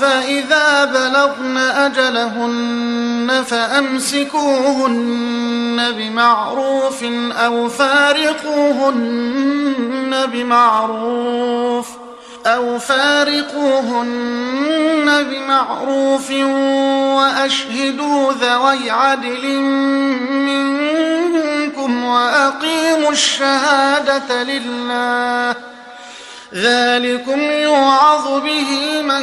فإذا بلغن أجلهن فأمسكوهن بمعروف أو فارقوهن بمعروف أو فارقوهن بمعروف وأشهدوا ذوي عدل منكم وأقيموا الشهادة لله ذلكم يوعظ به من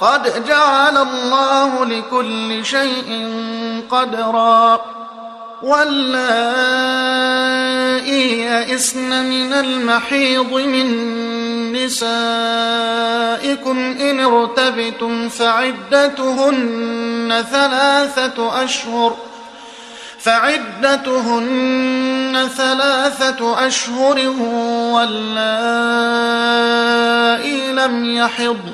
قد جعل الله لكل شيء قدرا. واللائي يئسن من المحيض من نسائكم إن ارتبتم فعدتهن ثلاثة أشهر فعدتهن ثلاثة أشهر واللائي لم يحضن.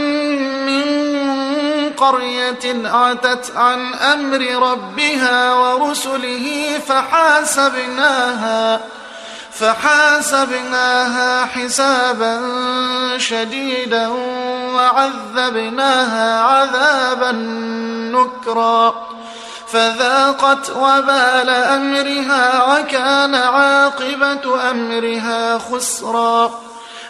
من قرية عتت عن أمر ربها ورسله فحاسبناها فحاسبناها حسابا شديدا وعذبناها عذابا نكرا فذاقت وبال أمرها وكان عاقبة أمرها خسرا